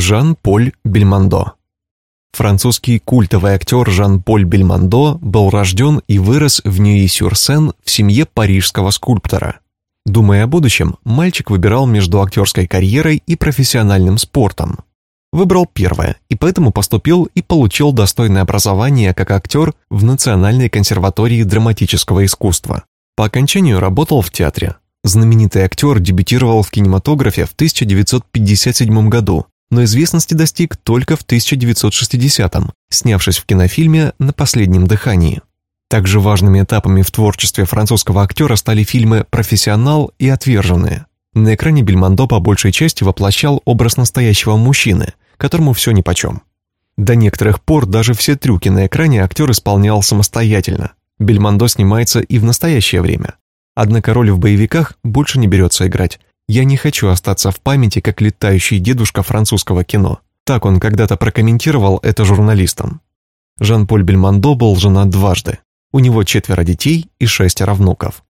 Жан-Поль Бельмондо Французский культовый актер Жан-Поль Бельмондо был рожден и вырос в Ньюи-Сюр-Сен в семье парижского скульптора. Думая о будущем, мальчик выбирал между актерской карьерой и профессиональным спортом. Выбрал первое, и поэтому поступил и получил достойное образование как актер в Национальной консерватории драматического искусства. По окончанию работал в театре. Знаменитый актер дебютировал в кинематографе в 1957 году, но известности достиг только в 1960-м, снявшись в кинофильме «На последнем дыхании». Также важными этапами в творчестве французского актера стали фильмы «Профессионал» и «Отверженные». На экране Бельмондо по большей части воплощал образ настоящего мужчины, которому все нипочем. До некоторых пор даже все трюки на экране актер исполнял самостоятельно. Бельмондо снимается и в настоящее время. Однако роль в боевиках больше не берется играть. «Я не хочу остаться в памяти, как летающий дедушка французского кино». Так он когда-то прокомментировал это журналистам. Жан-Поль Бельмондо был женат дважды. У него четверо детей и шестеро внуков.